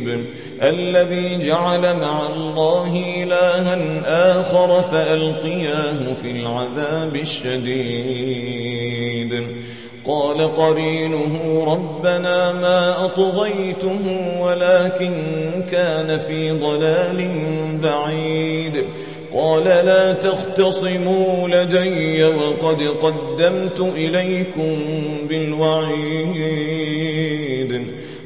مريب الذي جعل مع الله إلها آخر فألقياه في العذاب الشديد. قال قرينه ربنا ما أطغيته ولكن كان في ضلال بعيد. قال لا تختصموا لدي وقد قدمت إليكم بالوعيد.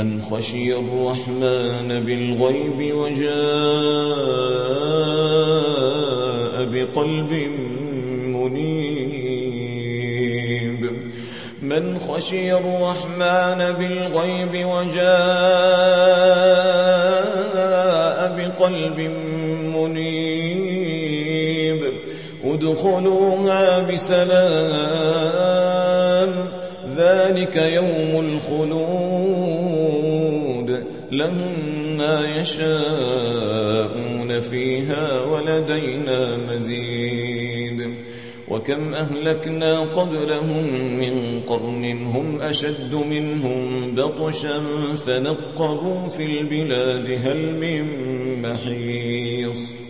من خشي الرحمن بالغيب وجاء بقلب منيب. من خشي الرحمن بالغيب وجاء بقلب منيب. ادخلوها بسلام. ذلك يوم الخلود. لهم ما يشاءون فيها ولدينا مزيد. وكم أهلكنا قبلهم من قرن هم أشد منهم بطشا فنقروا في البلاد هل من محيص.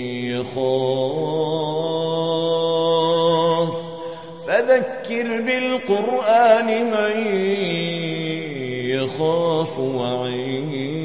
يخاف فذكر بالقرآن من يخاف وعيد.